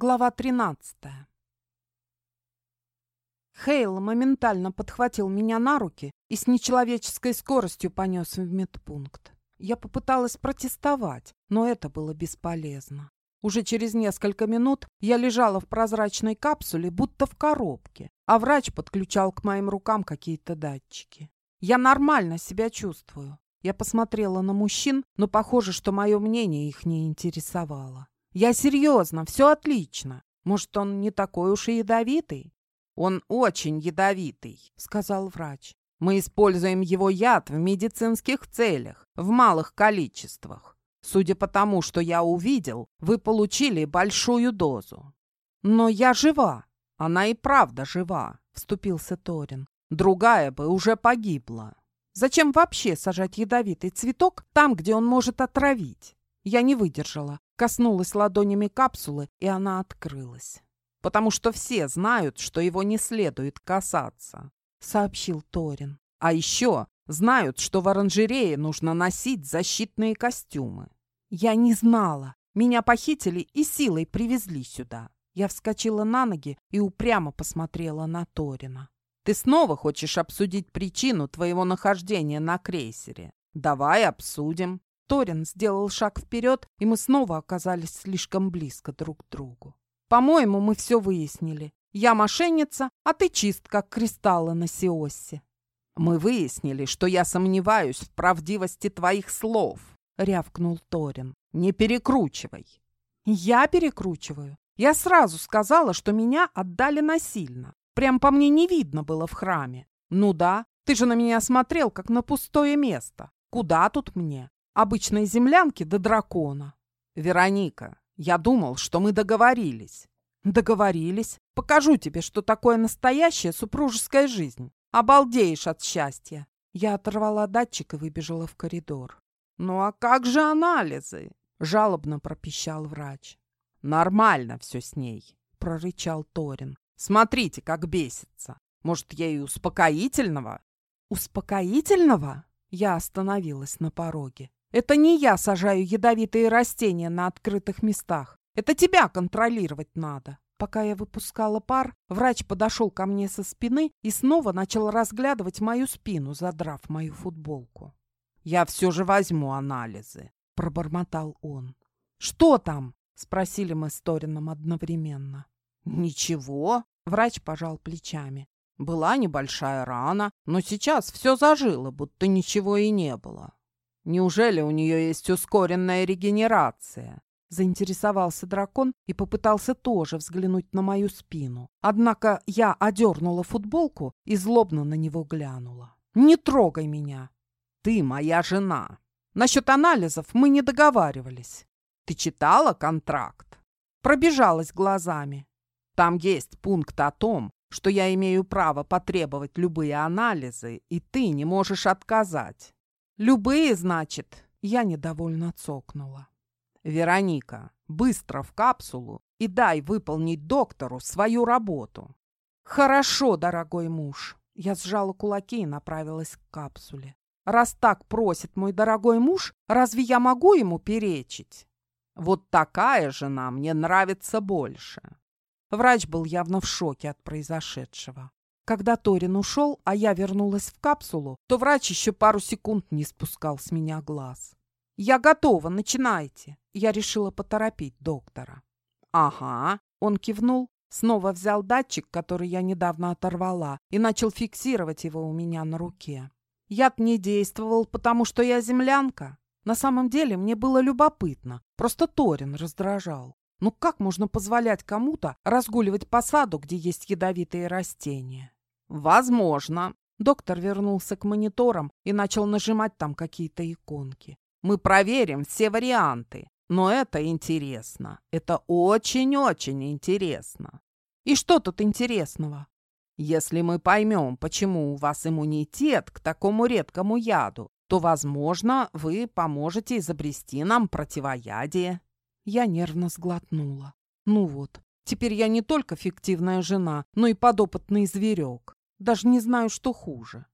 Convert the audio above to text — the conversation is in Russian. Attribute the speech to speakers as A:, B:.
A: Глава 13. Хейл моментально подхватил меня на руки и с нечеловеческой скоростью понес в медпункт. Я попыталась протестовать, но это было бесполезно. Уже через несколько минут я лежала в прозрачной капсуле, будто в коробке, а врач подключал к моим рукам какие-то датчики. Я нормально себя чувствую. Я посмотрела на мужчин, но похоже, что мое мнение их не интересовало. Я серьезно, все отлично. Может, он не такой уж и ядовитый? Он очень ядовитый, сказал врач. Мы используем его яд в медицинских целях, в малых количествах. Судя по тому, что я увидел, вы получили большую дозу. Но я жива. Она и правда жива, вступился Торин. Другая бы уже погибла. Зачем вообще сажать ядовитый цветок там, где он может отравить? Я не выдержала, коснулась ладонями капсулы, и она открылась. «Потому что все знают, что его не следует касаться», — сообщил Торин. «А еще знают, что в оранжерее нужно носить защитные костюмы». «Я не знала. Меня похитили и силой привезли сюда». Я вскочила на ноги и упрямо посмотрела на Торина. «Ты снова хочешь обсудить причину твоего нахождения на крейсере? Давай обсудим». Торин сделал шаг вперед, и мы снова оказались слишком близко друг к другу. «По-моему, мы все выяснили. Я мошенница, а ты чист, как кристаллы на Сиоссе». «Мы выяснили, что я сомневаюсь в правдивости твоих слов», — рявкнул Торин. «Не перекручивай». «Я перекручиваю. Я сразу сказала, что меня отдали насильно. Прям по мне не видно было в храме. Ну да, ты же на меня смотрел, как на пустое место. Куда тут мне? Обычной землянки до дракона. Вероника, я думал, что мы договорились. Договорились. Покажу тебе, что такое настоящая супружеская жизнь. Обалдеешь от счастья. Я оторвала датчик и выбежала в коридор. «Ну а как же анализы?» — жалобно пропищал врач. «Нормально все с ней», — прорычал Торин. «Смотрите, как бесится. Может, ей успокоительного?» «Успокоительного?» Я остановилась на пороге. Это не я сажаю ядовитые растения на открытых местах. Это тебя контролировать надо. Пока я выпускала пар, врач подошел ко мне со спины и снова начал разглядывать мою спину, задрав мою футболку. «Я все же возьму анализы», — пробормотал он. «Что там?» — спросили мы с Торином одновременно. «Ничего», — врач пожал плечами. «Была небольшая рана, но сейчас все зажило, будто ничего и не было. Неужели у нее есть ускоренная регенерация? Заинтересовался дракон и попытался тоже взглянуть на мою спину. Однако я одернула футболку и злобно на него глянула. «Не трогай меня!» «Ты моя жена!» «Насчет анализов мы не договаривались. Ты читала контракт?» Пробежалась глазами. «Там есть пункт о том, что я имею право потребовать любые анализы, и ты не можешь отказать. «Любые, значит?» Я недовольно цокнула. «Вероника, быстро в капсулу и дай выполнить доктору свою работу». «Хорошо, дорогой муж». Я сжала кулаки и направилась к капсуле. «Раз так просит мой дорогой муж, разве я могу ему перечить?» «Вот такая жена мне нравится больше». Врач был явно в шоке от произошедшего. Когда Торин ушел, а я вернулась в капсулу, то врач еще пару секунд не спускал с меня глаз. «Я готова, начинайте!» Я решила поторопить доктора. «Ага», — он кивнул, снова взял датчик, который я недавно оторвала, и начал фиксировать его у меня на руке. Яд не действовал, потому что я землянка. На самом деле мне было любопытно, просто Торин раздражал. Ну как можно позволять кому-то разгуливать по саду, где есть ядовитые растения? «Возможно». Доктор вернулся к мониторам и начал нажимать там какие-то иконки. «Мы проверим все варианты, но это интересно. Это очень-очень интересно». «И что тут интересного?» «Если мы поймем, почему у вас иммунитет к такому редкому яду, то, возможно, вы поможете изобрести нам противоядие». Я нервно сглотнула. «Ну вот, теперь я не только фиктивная жена, но и подопытный зверек. Даже не знаю, что хуже.